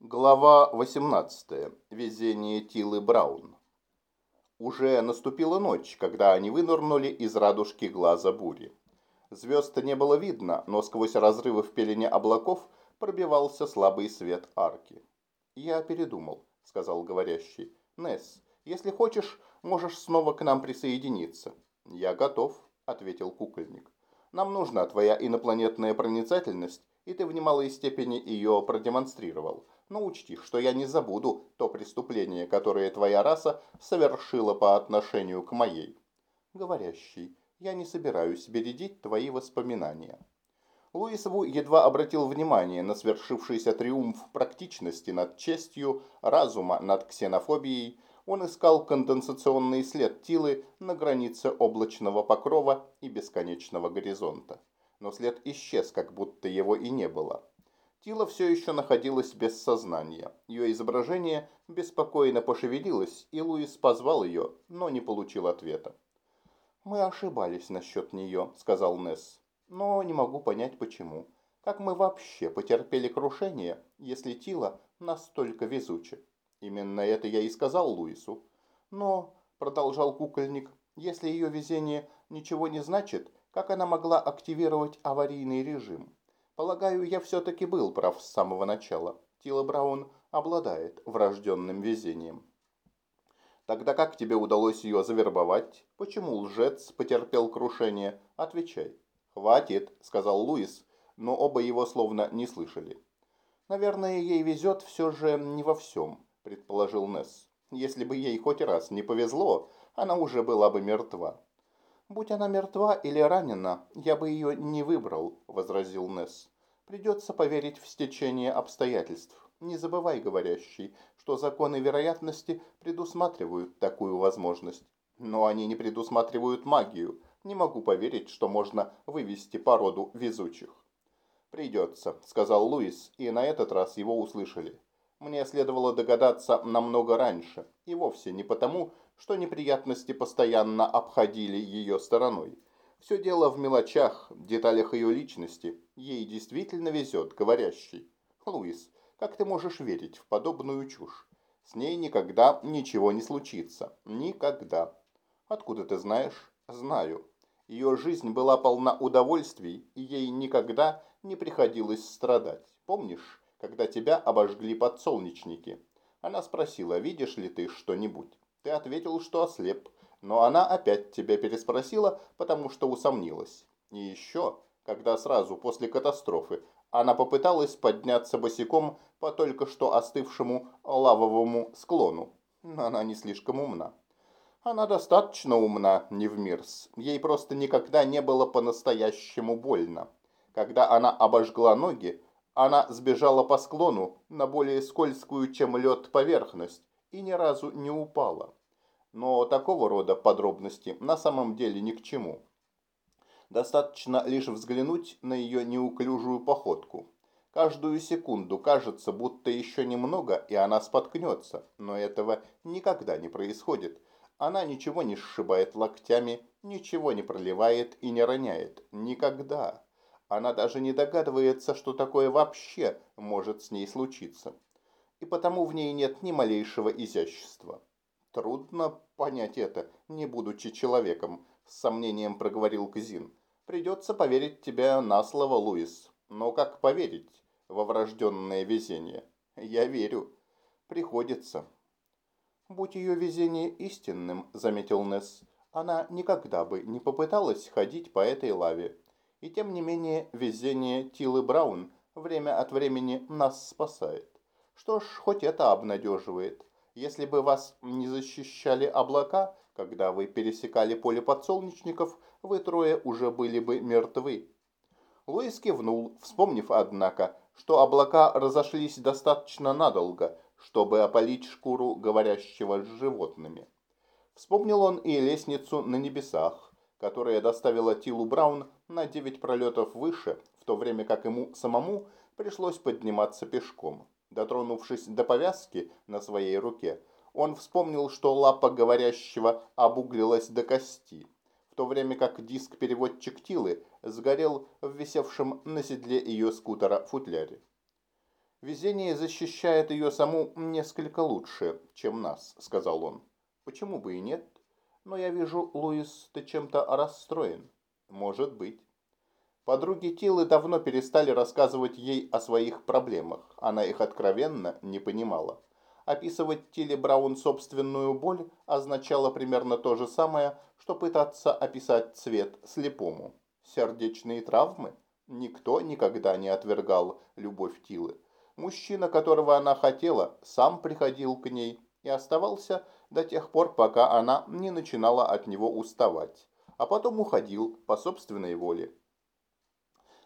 Глава 18. Везение Тилы Браун. Уже наступила ночь, когда они вынырнули из радужки глаза бури. Звезд не было видно, но сквозь разрывы в пелене облаков пробивался слабый свет арки. «Я передумал», — сказал говорящий. «Несс, если хочешь, можешь снова к нам присоединиться». «Я готов», — ответил кукольник. «Нам нужна твоя инопланетная проницательность, и ты в немалой степени ее продемонстрировал» но учти, что я не забуду то преступление, которое твоя раса совершила по отношению к моей. Говорящий, я не собираюсь бередить твои воспоминания. Луисову едва обратил внимание на свершившийся триумф практичности над честью, разума над ксенофобией. Он искал конденсационный след Тилы на границе облачного покрова и бесконечного горизонта. Но след исчез, как будто его и не было. Тила все еще находилась без сознания. Ее изображение беспокойно пошевелилось, и Луис позвал ее, но не получил ответа. «Мы ошибались насчет нее», — сказал Несс. «Но не могу понять, почему. Как мы вообще потерпели крушение, если Тила настолько везуча?» «Именно это я и сказал Луису». «Но», — продолжал кукольник, — «если ее везение ничего не значит, как она могла активировать аварийный режим?» Полагаю, я все-таки был прав с самого начала. Тила Браун обладает врожденным везением. Тогда как тебе удалось ее завербовать? Почему лжец потерпел крушение? Отвечай. Хватит, сказал Луис, но оба его словно не слышали. Наверное, ей везет все же не во всем, предположил Несс. Если бы ей хоть раз не повезло, она уже была бы мертва. «Будь она мертва или ранена, я бы ее не выбрал», – возразил Несс. «Придется поверить в стечение обстоятельств. Не забывай, говорящий, что законы вероятности предусматривают такую возможность. Но они не предусматривают магию. Не могу поверить, что можно вывести породу везучих». «Придется», – сказал Луис, и на этот раз его услышали. «Мне следовало догадаться намного раньше, и вовсе не потому, что неприятности постоянно обходили ее стороной. Все дело в мелочах, деталях ее личности. Ей действительно везет, говорящий. Луис, как ты можешь верить в подобную чушь? С ней никогда ничего не случится. Никогда. Откуда ты знаешь? Знаю. Ее жизнь была полна удовольствий, и ей никогда не приходилось страдать. Помнишь, когда тебя обожгли подсолнечники? Она спросила, видишь ли ты что-нибудь? Ты ответил, что ослеп, но она опять тебя переспросила, потому что усомнилась. И еще, когда сразу после катастрофы она попыталась подняться босиком по только что остывшему лавовому склону. Она не слишком умна. Она достаточно умна, не в мирс. Ей просто никогда не было по-настоящему больно. Когда она обожгла ноги, она сбежала по склону на более скользкую, чем лед, поверхность, и ни разу не упала. Но такого рода подробности на самом деле ни к чему. Достаточно лишь взглянуть на ее неуклюжую походку. Каждую секунду кажется, будто еще немного, и она споткнется, но этого никогда не происходит. Она ничего не сшибает локтями, ничего не проливает и не роняет. Никогда. Она даже не догадывается, что такое вообще может с ней случиться и потому в ней нет ни малейшего изящества. Трудно понять это, не будучи человеком, с сомнением проговорил Казин. Придется поверить тебе на слово, Луис. Но как поверить во врожденное везение? Я верю. Приходится. Будь ее везение истинным, заметил Несс, она никогда бы не попыталась ходить по этой лаве. И тем не менее везение Тилы Браун время от времени нас спасает. Что ж, хоть это обнадеживает. Если бы вас не защищали облака, когда вы пересекали поле подсолнечников, вы трое уже были бы мертвы. Луис кивнул, вспомнив, однако, что облака разошлись достаточно надолго, чтобы опалить шкуру говорящего с животными. Вспомнил он и лестницу на небесах, которая доставила Тилу Браун на девять пролетов выше, в то время как ему самому пришлось подниматься пешком. Дотронувшись до повязки на своей руке, он вспомнил, что лапа говорящего обуглилась до кости, в то время как диск-переводчик Тилы сгорел в висевшем на седле ее скутера футляре. «Везение защищает ее саму несколько лучше, чем нас», — сказал он. «Почему бы и нет? Но я вижу, Луис, ты чем-то расстроен». «Может быть». Подруги Тилы давно перестали рассказывать ей о своих проблемах. Она их откровенно не понимала. Описывать Тиле Браун собственную боль означало примерно то же самое, что пытаться описать цвет слепому. Сердечные травмы? Никто никогда не отвергал любовь Тилы. Мужчина, которого она хотела, сам приходил к ней и оставался до тех пор, пока она не начинала от него уставать, а потом уходил по собственной воле.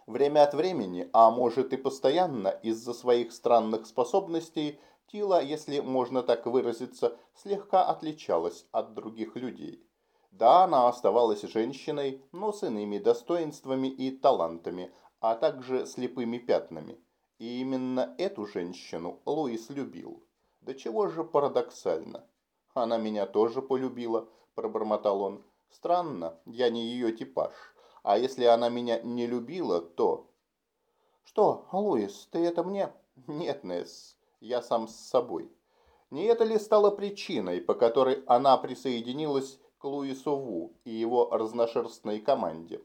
Время от времени, а может и постоянно, из-за своих странных способностей, Тила, если можно так выразиться, слегка отличалась от других людей. Да, она оставалась женщиной, но с иными достоинствами и талантами, а также слепыми пятнами. И именно эту женщину Луис любил. Да чего же парадоксально. Она меня тоже полюбила, пробормотал он. Странно, я не ее типаж. А если она меня не любила, то... Что, Луис, ты это мне? Нет, Несс, я сам с собой. Не это ли стало причиной, по которой она присоединилась к Луису Ву и его разношерстной команде.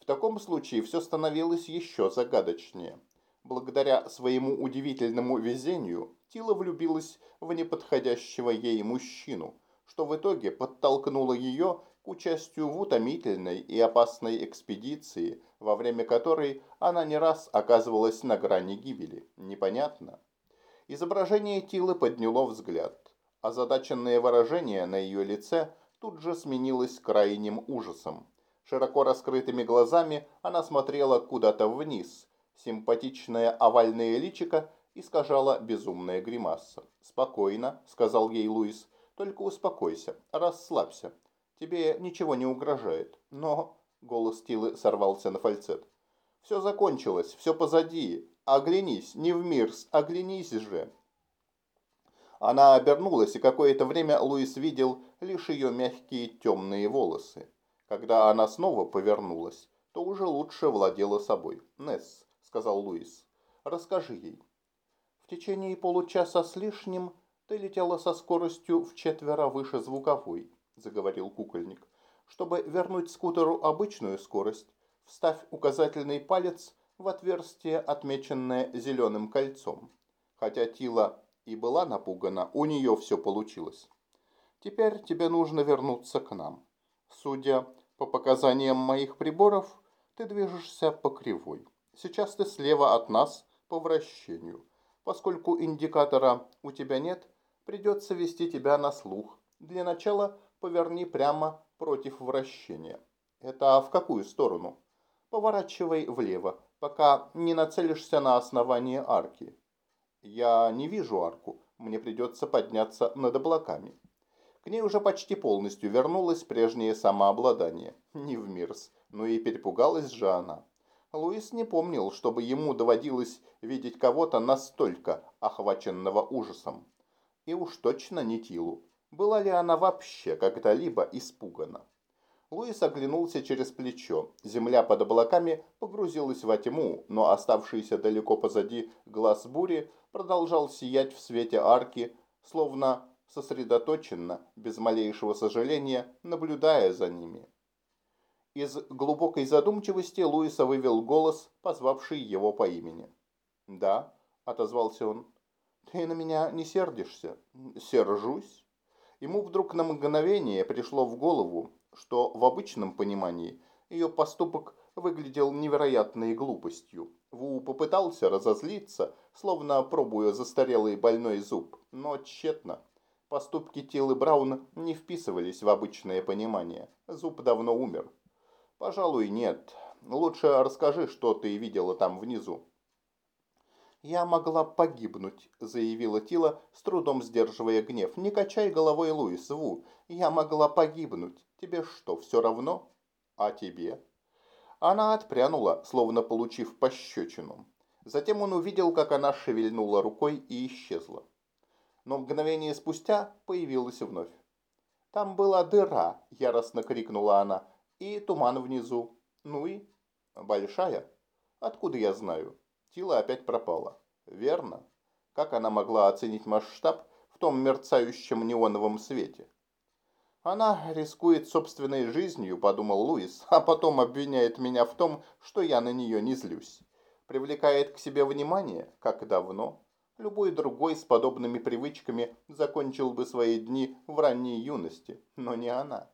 В таком случае все становилось еще загадочнее. Благодаря своему удивительному везению Тила влюбилась в неподходящего ей мужчину, что в итоге подтолкнуло ее к участию в утомительной и опасной экспедиции, во время которой она не раз оказывалась на грани гибели. Непонятно. Изображение Тилы подняло взгляд. Озадаченное выражение на ее лице – тут же сменилась крайним ужасом. Широко раскрытыми глазами она смотрела куда-то вниз. Симпатичное овальное личико искажала безумная гримаса. «Спокойно», — сказал ей Луис, — «только успокойся, расслабься. Тебе ничего не угрожает». «Но...» — голос Тилы сорвался на фальцет. «Все закончилось, все позади. Оглянись, не в мир, оглянись же». Она обернулась, и какое-то время Луис видел лишь ее мягкие темные волосы. Когда она снова повернулась, то уже лучше владела собой. «Несс», — сказал Луис, — «расскажи ей». В течение получаса с лишним ты летела со скоростью в четверо выше звуковой, заговорил кукольник. Чтобы вернуть скутеру обычную скорость, вставь указательный палец в отверстие, отмеченное зеленым кольцом. Хотя Тила и была напугана, у нее все получилось. Теперь тебе нужно вернуться к нам. Судя по показаниям моих приборов, ты движешься по кривой. Сейчас ты слева от нас по вращению. Поскольку индикатора у тебя нет, придется вести тебя на слух. Для начала поверни прямо против вращения. Это в какую сторону? Поворачивай влево, пока не нацелишься на основание арки. Я не вижу арку, мне придется подняться над облаками. К ней уже почти полностью вернулось прежнее самообладание. Не в мирс, но и перепугалась же она. Луис не помнил, чтобы ему доводилось видеть кого-то настолько охваченного ужасом. И уж точно не Тилу. Была ли она вообще когда-либо испугана? Луис оглянулся через плечо. Земля под облаками погрузилась во тьму, но оставшийся далеко позади глаз бури продолжал сиять в свете арки, словно сосредоточенно, без малейшего сожаления, наблюдая за ними. Из глубокой задумчивости Луиса вывел голос, позвавший его по имени. «Да», — отозвался он, — «ты на меня не сердишься?» «Сержусь». Ему вдруг на мгновение пришло в голову, что в обычном понимании ее поступок выглядел невероятной глупостью. Ву попытался разозлиться, словно пробуя застарелый больной зуб, но тщетно. Поступки Тилы Брауна не вписывались в обычное понимание. Зуб давно умер. Пожалуй, нет. Лучше расскажи, что ты видела там внизу. «Я могла погибнуть», — заявила Тила, с трудом сдерживая гнев. «Не качай головой, Луис, Ву. Я могла погибнуть. Тебе что, все равно? А тебе?» Она отпрянула, словно получив пощечину. Затем он увидел, как она шевельнула рукой и исчезла но мгновение спустя появилась вновь. «Там была дыра!» – яростно крикнула она. «И туман внизу. Ну и?» «Большая?» «Откуда я знаю?» Тила опять пропала. Верно. Как она могла оценить масштаб в том мерцающем неоновом свете? Она рискует собственной жизнью, подумал Луис, а потом обвиняет меня в том, что я на нее не злюсь. Привлекает к себе внимание, как давно. Любой другой с подобными привычками закончил бы свои дни в ранней юности, но не она.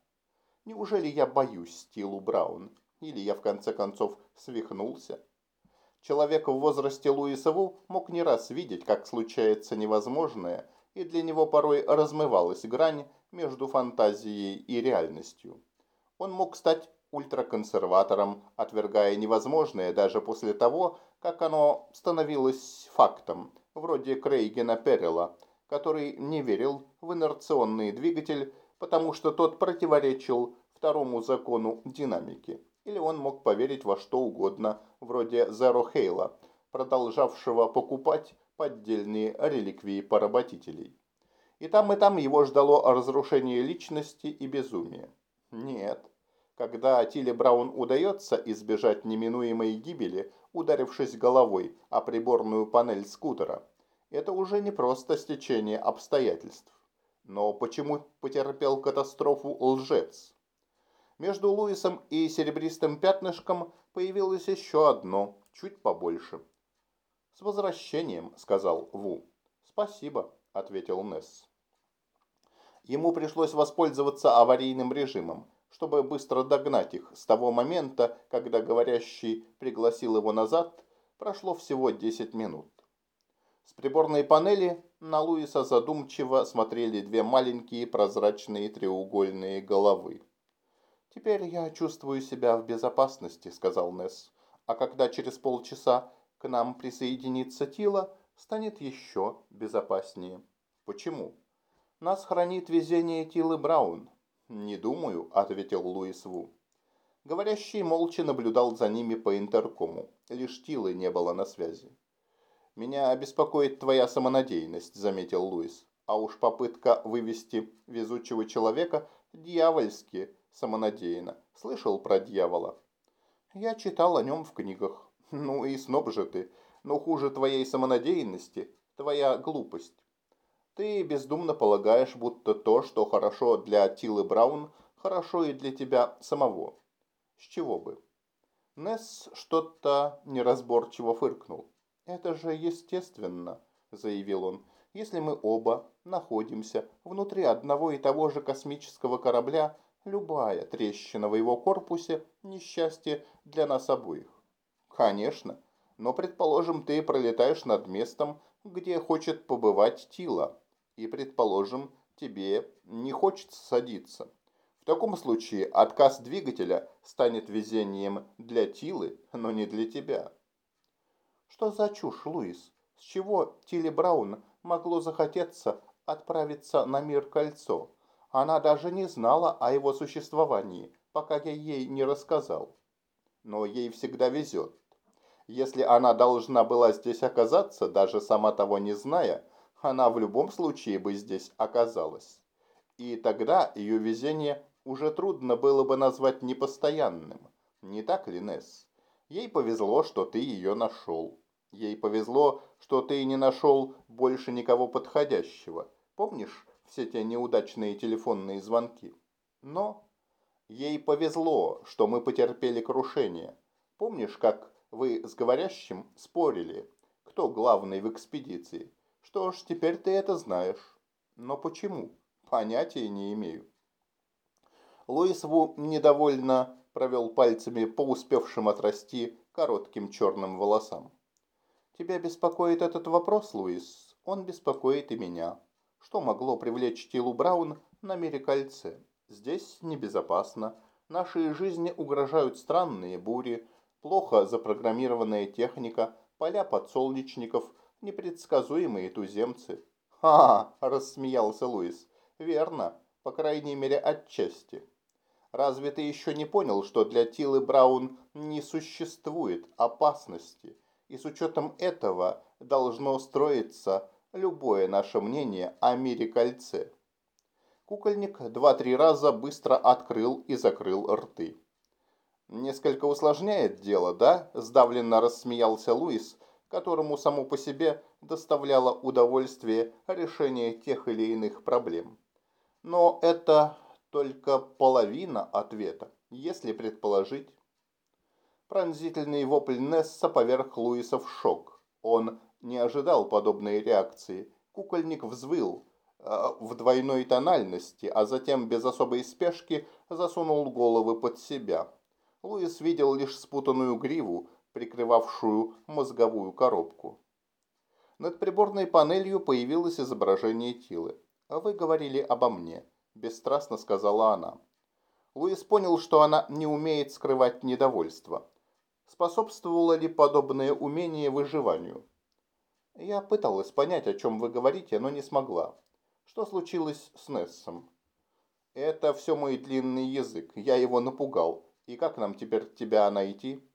Неужели я боюсь Стилу Браун? Или я в конце концов свихнулся? Человек в возрасте Луиса Ву мог не раз видеть, как случается невозможное, и для него порой размывалась грань между фантазией и реальностью. Он мог стать ультраконсерватором, отвергая невозможное даже после того, как оно становилось фактом, вроде Крейгена Перрила, который не верил в инерционный двигатель, потому что тот противоречил второму закону динамики. Или он мог поверить во что угодно, вроде Зеро Хейла, продолжавшего покупать поддельные реликвии поработителей. И там, и там его ждало разрушение личности и безумие. Нет. Когда Тиле Браун удается избежать неминуемой гибели, ударившись головой о приборную панель скутера, это уже не просто стечение обстоятельств. Но почему потерпел катастрофу лжец? Между Луисом и серебристым пятнышком появилось еще одно, чуть побольше. «С возвращением», — сказал Ву. «Спасибо», — ответил Несс. Ему пришлось воспользоваться аварийным режимом, чтобы быстро догнать их. С того момента, когда говорящий пригласил его назад, прошло всего 10 минут. С приборной панели на Луиса задумчиво смотрели две маленькие прозрачные треугольные головы. «Теперь я чувствую себя в безопасности», — сказал Несс. «А когда через полчаса к нам присоединится Тила, станет еще безопаснее». «Почему?» Нас хранит везение Тилы Браун». «Не думаю», — ответил Луис Ву. Говорящий молча наблюдал за ними по интеркому. Лишь Тилы не было на связи. «Меня беспокоит твоя самонадеянность», — заметил Луис. «А уж попытка вывести везучего человека дьявольски самонадеянно. Слышал про дьявола?» «Я читал о нем в книгах». «Ну и сноб же ты. Но хуже твоей самонадеянности твоя глупость. Ты бездумно полагаешь, будто то, что хорошо для Тилы Браун, хорошо и для тебя самого. С чего бы? Несс что-то неразборчиво фыркнул. «Это же естественно», – заявил он, – «если мы оба находимся внутри одного и того же космического корабля, любая трещина в его корпусе – несчастье для нас обоих». «Конечно, но, предположим, ты пролетаешь над местом, где хочет побывать Тила, и, предположим, тебе не хочется садиться. В таком случае отказ двигателя станет везением для Тилы, но не для тебя. Что за чушь, Луис? С чего Тиле Браун могло захотеться отправиться на мир кольцо? Она даже не знала о его существовании, пока я ей не рассказал. Но ей всегда везет. Если она должна была здесь оказаться, даже сама того не зная, она в любом случае бы здесь оказалась. И тогда ее везение уже трудно было бы назвать непостоянным. Не так ли, Несс? Ей повезло, что ты ее нашел. Ей повезло, что ты не нашел больше никого подходящего. Помнишь все те неудачные телефонные звонки? Но ей повезло, что мы потерпели крушение. Помнишь, как вы с говорящим спорили, кто главный в экспедиции? Что ж, теперь ты это знаешь. Но почему? Понятия не имею. Луис Ву недовольно провел пальцами по успевшим отрасти коротким черным волосам. «Тебя беспокоит этот вопрос, Луис? Он беспокоит и меня. Что могло привлечь Тилу Браун на мире кольце? Здесь небезопасно. Нашей жизни угрожают странные бури, плохо запрограммированная техника, поля подсолнечников – непредсказуемые туземцы. «Ха!» – рассмеялся Луис. «Верно, по крайней мере отчасти. Разве ты еще не понял, что для Тилы Браун не существует опасности, и с учетом этого должно строиться любое наше мнение о мире кольце?» Кукольник два-три раза быстро открыл и закрыл рты. «Несколько усложняет дело, да?» – сдавленно рассмеялся Луис – которому само по себе доставляло удовольствие решение тех или иных проблем. Но это только половина ответа, если предположить. Пронзительный вопль Несса поверх Луиса в шок. Он не ожидал подобной реакции. Кукольник взвыл э, в двойной тональности, а затем без особой спешки засунул головы под себя. Луис видел лишь спутанную гриву, прикрывавшую мозговую коробку. Над приборной панелью появилось изображение Тилы. «А «Вы говорили обо мне», – бесстрастно сказала она. Луис понял, что она не умеет скрывать недовольство. Способствовало ли подобное умение выживанию? Я пыталась понять, о чем вы говорите, но не смогла. Что случилось с Нессом? Это все мой длинный язык. Я его напугал. И как нам теперь тебя найти?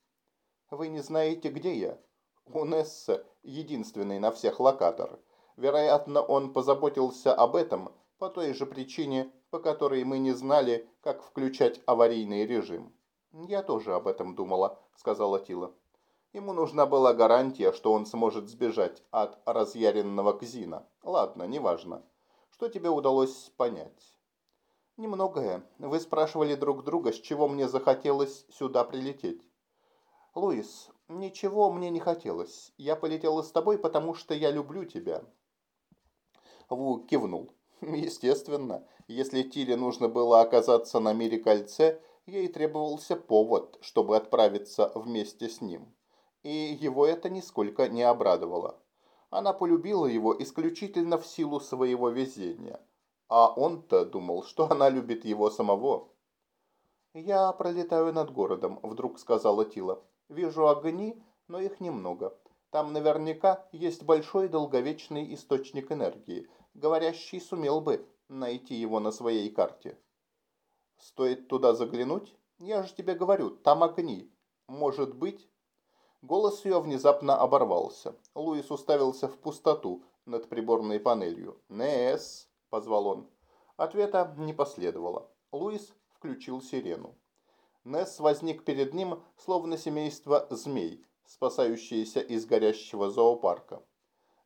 Вы не знаете, где я? У Несса единственный на всех локатор. Вероятно, он позаботился об этом по той же причине, по которой мы не знали, как включать аварийный режим. «Я тоже об этом думала», — сказала Тила. Ему нужна была гарантия, что он сможет сбежать от разъяренного Кзина. Ладно, неважно. Что тебе удалось понять? Немногое. Вы спрашивали друг друга, с чего мне захотелось сюда прилететь. Луис, ничего мне не хотелось. Я полетела с тобой, потому что я люблю тебя. Ву кивнул. Естественно, если Тиле нужно было оказаться на мире кольце, ей требовался повод, чтобы отправиться вместе с ним и его это нисколько не обрадовало. Она полюбила его исключительно в силу своего везения, а он-то думал, что она любит его самого. «Я пролетаю над городом», – вдруг сказала Тила. «Вижу огни, но их немного. Там наверняка есть большой долговечный источник энергии. Говорящий сумел бы найти его на своей карте». «Стоит туда заглянуть? Я же тебе говорю, там огни. Может быть...» Голос ее внезапно оборвался. Луис уставился в пустоту над приборной панелью. «Несс!» – позвал он. Ответа не последовало. Луис включил сирену. Несс возник перед ним, словно семейство змей, спасающиеся из горящего зоопарка.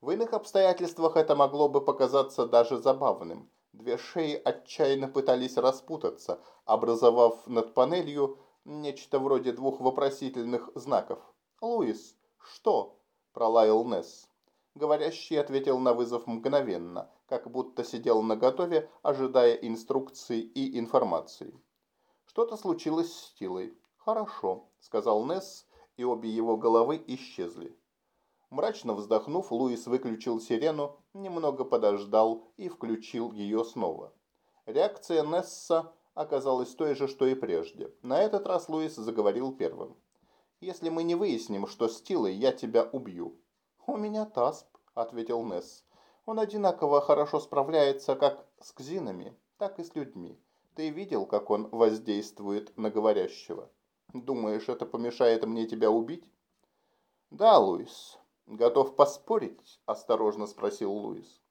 В иных обстоятельствах это могло бы показаться даже забавным. Две шеи отчаянно пытались распутаться, образовав над панелью нечто вроде двух вопросительных знаков. «Луис, что?» – пролаял Несс. Говорящий ответил на вызов мгновенно, как будто сидел наготове, ожидая инструкций и информации. Что-то случилось с Тилой. «Хорошо», – сказал Несс, и обе его головы исчезли. Мрачно вздохнув, Луис выключил сирену, немного подождал и включил ее снова. Реакция Несса оказалась той же, что и прежде. На этот раз Луис заговорил первым. Если мы не выясним, что с Тилой, я тебя убью». «У меня Тасп», — ответил Несс. «Он одинаково хорошо справляется как с кзинами, так и с людьми. Ты видел, как он воздействует на говорящего? Думаешь, это помешает мне тебя убить?» «Да, Луис. Готов поспорить?» – осторожно спросил Луис.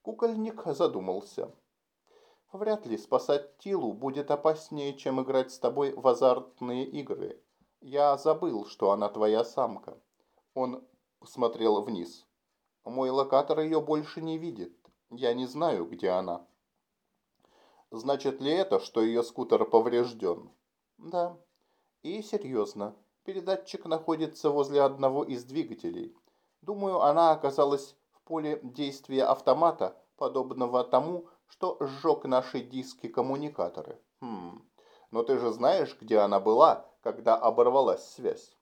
Кукольник задумался. «Вряд ли спасать Тилу будет опаснее, чем играть с тобой в азартные игры. Я забыл, что она твоя самка. Он посмотрел вниз. Мой локатор ее больше не видит. Я не знаю, где она. Значит ли это, что ее скутер поврежден? Да. И серьезно. Передатчик находится возле одного из двигателей. Думаю, она оказалась в поле действия автомата, подобного тому, что сжег наши диски-коммуникаторы. Хм. Но ты же знаешь, где она была, когда оборвалась связь.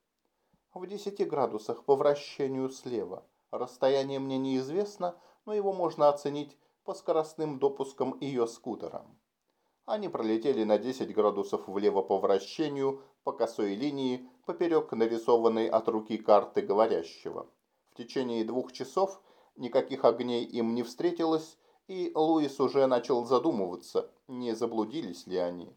В 10 градусах по вращению слева. Расстояние мне неизвестно, но его можно оценить по скоростным допускам ее скутера. Они пролетели на 10 градусов влево по вращению по косой линии поперек нарисованной от руки карты говорящего. В течение двух часов никаких огней им не встретилось, и Луис уже начал задумываться, не заблудились ли они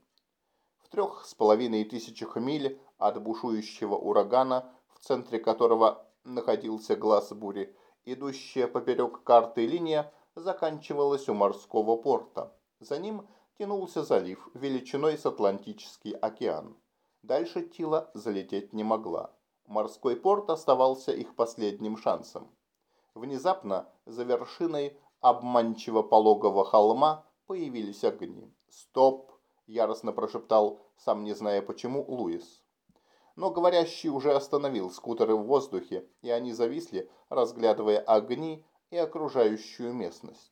в трех с половиной тысячах миль от бушующего урагана, в центре которого находился глаз бури, идущая поперек карты линия заканчивалась у морского порта. За ним тянулся залив величиной с Атлантический океан. Дальше Тила залететь не могла. Морской порт оставался их последним шансом. Внезапно за вершиной обманчиво пологого холма появились огни. «Стоп!» – яростно прошептал, сам не зная почему, Луис. Но говорящий уже остановил скутеры в воздухе, и они зависли, разглядывая огни и окружающую местность.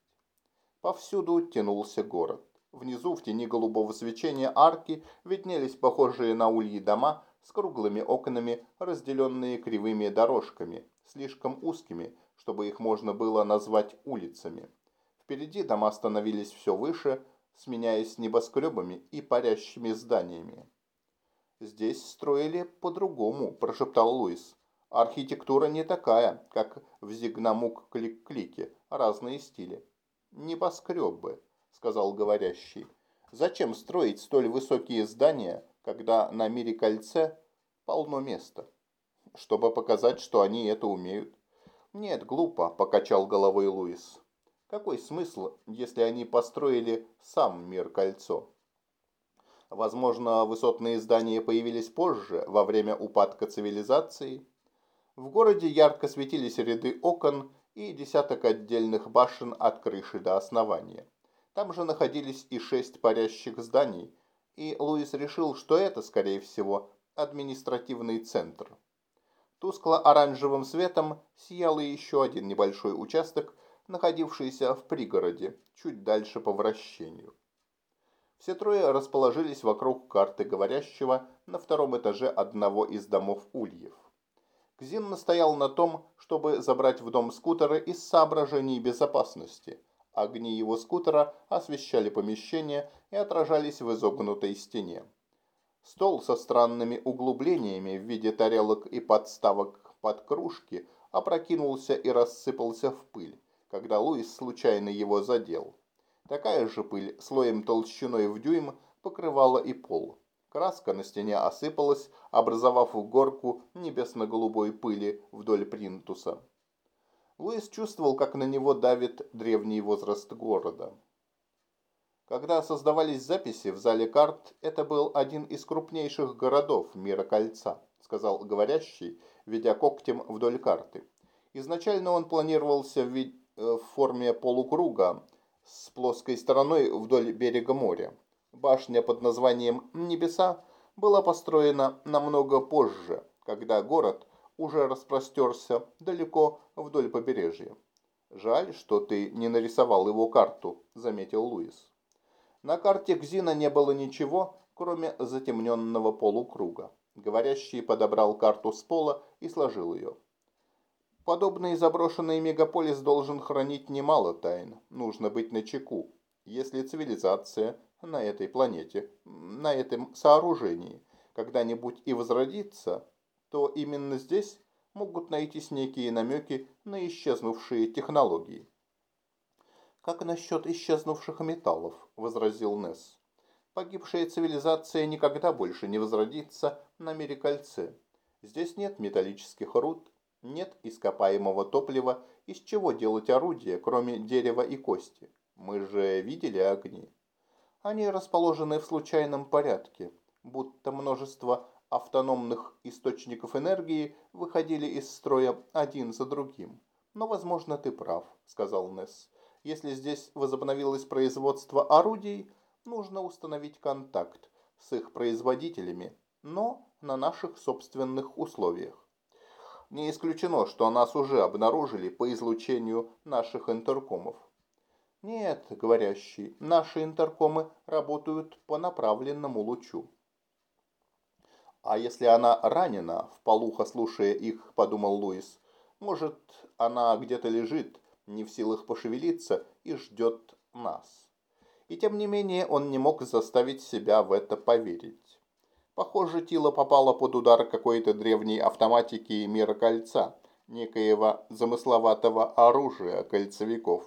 Повсюду тянулся город. Внизу, в тени голубого свечения арки, виднелись похожие на ульи дома с круглыми окнами, разделенные кривыми дорожками, слишком узкими, чтобы их можно было назвать улицами. Впереди дома становились все выше, сменяясь небоскребами и парящими зданиями. «Здесь строили по-другому», – прошептал Луис. «Архитектура не такая, как в Зигнамук-Клик-Клике, разные стили». «Небоскребы», сказал говорящий. Зачем строить столь высокие здания, когда на мире кольце полно места? Чтобы показать, что они это умеют. Нет, глупо, покачал головой Луис. Какой смысл, если они построили сам мир кольцо? Возможно, высотные здания появились позже, во время упадка цивилизации. В городе ярко светились ряды окон и десяток отдельных башен от крыши до основания. Там же находились и шесть парящих зданий, и Луис решил, что это, скорее всего, административный центр. Тускло-оранжевым светом сиял еще один небольшой участок, находившийся в пригороде, чуть дальше по вращению. Все трое расположились вокруг карты говорящего на втором этаже одного из домов ульев. Кзин настоял на том, чтобы забрать в дом скутеры из соображений безопасности – Огни его скутера освещали помещение и отражались в изогнутой стене. Стол со странными углублениями в виде тарелок и подставок под кружки опрокинулся и рассыпался в пыль, когда Луис случайно его задел. Такая же пыль слоем толщиной в дюйм покрывала и пол. Краска на стене осыпалась, образовав горку небесно-голубой пыли вдоль принтуса. Луис чувствовал, как на него давит древний возраст города. Когда создавались записи в зале карт, это был один из крупнейших городов мира кольца, сказал говорящий, ведя когтем вдоль карты. Изначально он планировался в. Э, в форме полукруга с плоской стороной вдоль берега моря. Башня под названием «Небеса» была построена намного позже, когда город уже распростерся далеко вдоль побережья. «Жаль, что ты не нарисовал его карту», – заметил Луис. На карте Гзина не было ничего, кроме затемненного полукруга. Говорящий подобрал карту с пола и сложил ее. Подобный заброшенный мегаполис должен хранить немало тайн. Нужно быть начеку. Если цивилизация на этой планете, на этом сооружении, когда-нибудь и возродится, то именно здесь могут найтись некие намеки на исчезнувшие технологии. «Как насчет исчезнувших металлов?» – возразил Несс. «Погибшая цивилизация никогда больше не возродится на мире кольце. Здесь нет металлических руд, нет ископаемого топлива, из чего делать орудия, кроме дерева и кости. Мы же видели огни. Они расположены в случайном порядке, будто множество автономных источников энергии выходили из строя один за другим. Но, возможно, ты прав, сказал Несс. Если здесь возобновилось производство орудий, нужно установить контакт с их производителями, но на наших собственных условиях. Не исключено, что нас уже обнаружили по излучению наших интеркомов. Нет, говорящий, наши интеркомы работают по направленному лучу. А если она ранена, вполуха слушая их, подумал Луис, может, она где-то лежит, не в силах пошевелиться и ждет нас. И тем не менее он не мог заставить себя в это поверить. Похоже, Тила попала под удар какой-то древней автоматики мира кольца, некоего замысловатого оружия кольцевиков.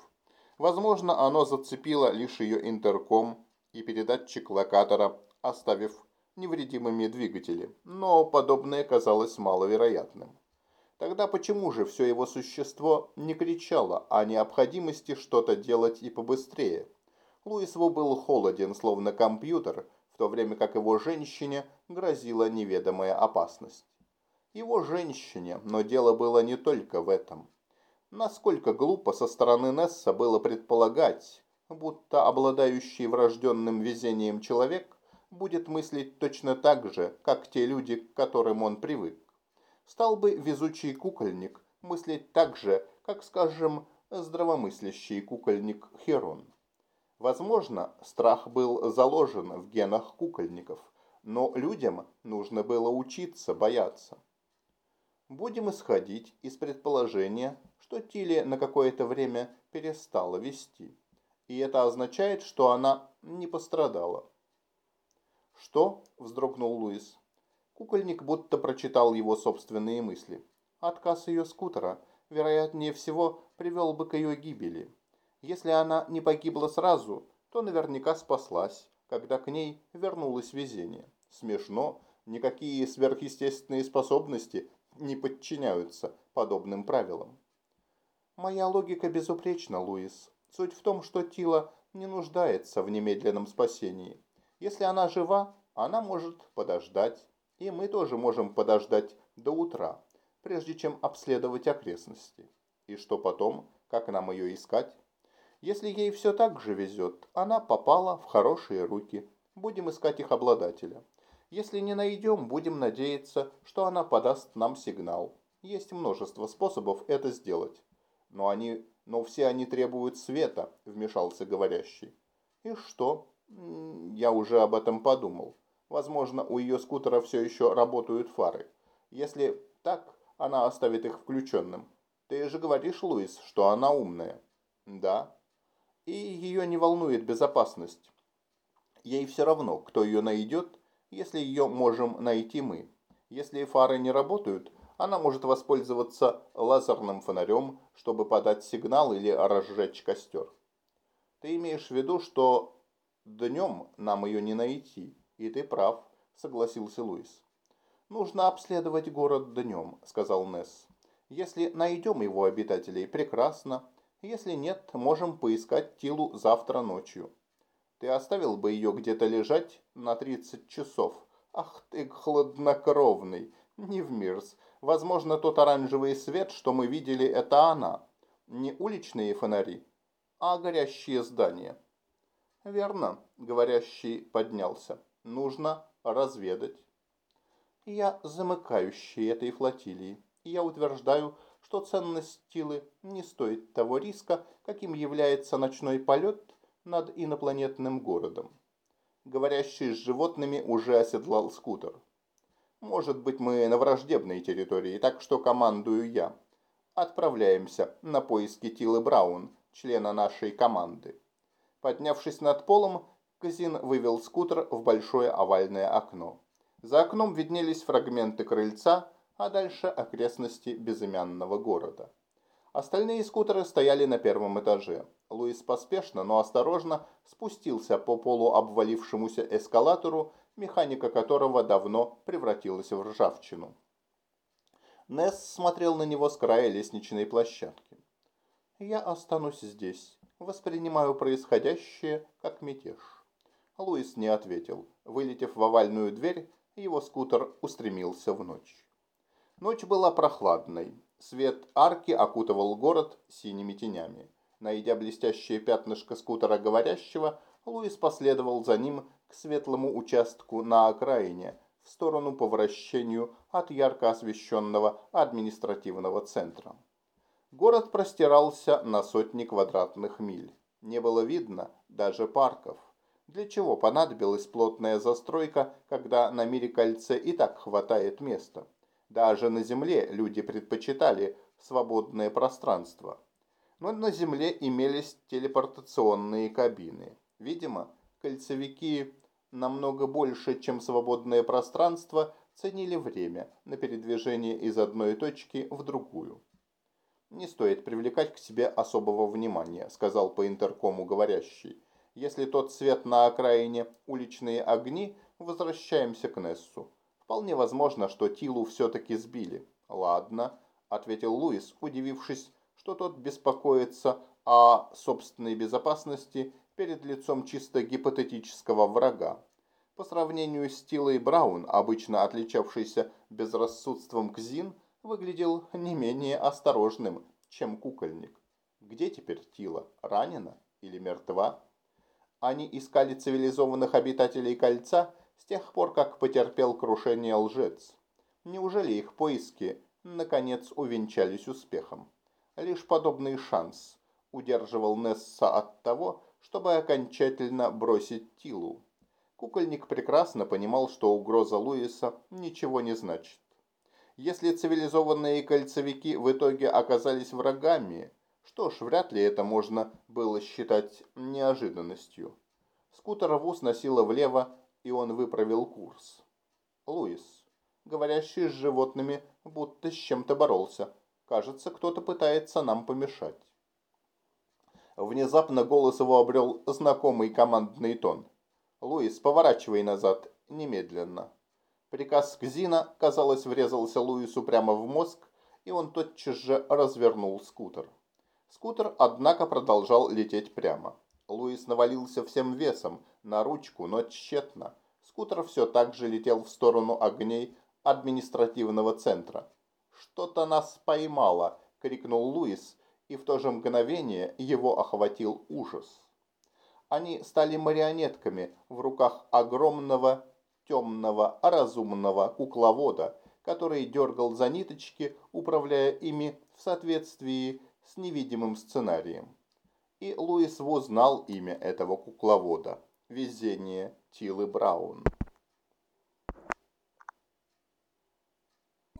Возможно, оно зацепило лишь ее интерком и передатчик локатора, оставив невредимыми двигатели, но подобное казалось маловероятным. Тогда почему же все его существо не кричало о необходимости что-то делать и побыстрее? Луисву был холоден, словно компьютер, в то время как его женщине грозила неведомая опасность. его женщине, но дело было не только в этом. Насколько глупо со стороны Несса было предполагать, будто обладающий врожденным везением человек будет мыслить точно так же, как те люди, к которым он привык. Стал бы везучий кукольник мыслить так же, как, скажем, здравомыслящий кукольник Херон. Возможно, страх был заложен в генах кукольников, но людям нужно было учиться бояться. Будем исходить из предположения, что Тилли на какое-то время перестала вести. И это означает, что она не пострадала. «Что?» – вздрогнул Луис. Кукольник будто прочитал его собственные мысли. Отказ ее скутера, вероятнее всего, привел бы к ее гибели. Если она не погибла сразу, то наверняка спаслась, когда к ней вернулось везение. Смешно, никакие сверхъестественные способности не подчиняются подобным правилам. Моя логика безупречна, Луис. Суть в том, что Тила не нуждается в немедленном спасении. Если она жива, она может подождать, и мы тоже можем подождать до утра, прежде чем обследовать окрестности. И что потом, как нам ее искать? Если ей все так же везет, она попала в хорошие руки. Будем искать их обладателя. Если не найдем, будем надеяться, что она подаст нам сигнал. Есть множество способов это сделать. Но они, но все они требуют света, вмешался говорящий. И что? Я уже об этом подумал. Возможно, у ее скутера все еще работают фары. Если так, она оставит их включенным. Ты же говоришь, Луис, что она умная. Да. И ее не волнует безопасность. Ей все равно, кто ее найдет если ее можем найти мы. Если фары не работают, она может воспользоваться лазерным фонарем, чтобы подать сигнал или разжечь костер. Ты имеешь в виду, что днем нам ее не найти, и ты прав, согласился Луис. Нужно обследовать город днем, сказал Несс. Если найдем его обитателей, прекрасно. Если нет, можем поискать Тилу завтра ночью. Ты оставил бы ее где-то лежать на 30 часов. Ах ты хладнокровный, не в мирс. Возможно, тот оранжевый свет, что мы видели, это она. Не уличные фонари, а горящие здания. Верно, говорящий поднялся. Нужно разведать. Я замыкающий этой флотилии. Я утверждаю, что ценность Тилы не стоит того риска, каким является ночной полет над инопланетным городом. Говорящий с животными уже оседлал скутер. Может быть, мы на враждебной территории, так что командую я. Отправляемся на поиски Тилы Браун, члена нашей команды. Поднявшись над полом, Казин вывел скутер в большое овальное окно. За окном виднелись фрагменты крыльца, а дальше окрестности безымянного города. Остальные скутеры стояли на первом этаже. Луис поспешно, но осторожно спустился по полуобвалившемуся эскалатору, механика которого давно превратилась в ржавчину. Несс смотрел на него с края лестничной площадки. «Я останусь здесь. Воспринимаю происходящее как мятеж». Луис не ответил. Вылетев в овальную дверь, его скутер устремился в ночь. Ночь была прохладной. Свет арки окутывал город синими тенями. Найдя блестящее пятнышко скутера говорящего, Луис последовал за ним к светлому участку на окраине, в сторону по вращению от ярко освещенного административного центра. Город простирался на сотни квадратных миль. Не было видно даже парков. Для чего понадобилась плотная застройка, когда на мире кольце и так хватает места? Даже на Земле люди предпочитали свободное пространство. Но на Земле имелись телепортационные кабины. Видимо, кольцевики намного больше, чем свободное пространство, ценили время на передвижение из одной точки в другую. «Не стоит привлекать к себе особого внимания», – сказал по интеркому говорящий. «Если тот свет на окраине уличные огни, возвращаемся к Нессу. Вполне возможно, что Тилу все-таки сбили. Ладно, ответил Луис, удивившись, что тот беспокоится о собственной безопасности перед лицом чисто гипотетического врага. По сравнению с Тилой Браун, обычно отличавшийся безрассудством Кзин, выглядел не менее осторожным, чем кукольник. Где теперь Тила? Ранена или мертва? Они искали цивилизованных обитателей кольца с тех пор, как потерпел крушение лжец. Неужели их поиски, наконец, увенчались успехом? Лишь подобный шанс удерживал Несса от того, чтобы окончательно бросить Тилу. Кукольник прекрасно понимал, что угроза Луиса ничего не значит. Если цивилизованные кольцевики в итоге оказались врагами, что ж, вряд ли это можно было считать неожиданностью. Скутер Вуз носила влево, и он выправил курс. Луис, говорящий с животными, будто с чем-то боролся. Кажется, кто-то пытается нам помешать. Внезапно голос его обрел знакомый командный тон. «Луис, поворачивай назад, немедленно». Приказ Кзина, казалось, врезался Луису прямо в мозг, и он тотчас же развернул скутер. Скутер, однако, продолжал лететь прямо. Луис навалился всем весом на ручку, но тщетно. Скутер все так же летел в сторону огней административного центра. «Что-то нас поймало!» — крикнул Луис, и в то же мгновение его охватил ужас. Они стали марионетками в руках огромного темного, разумного кукловода, который дергал за ниточки, управляя ими в соответствии с невидимым сценарием. И Луис Во знал имя этого кукловода – Везение Тилы Браун.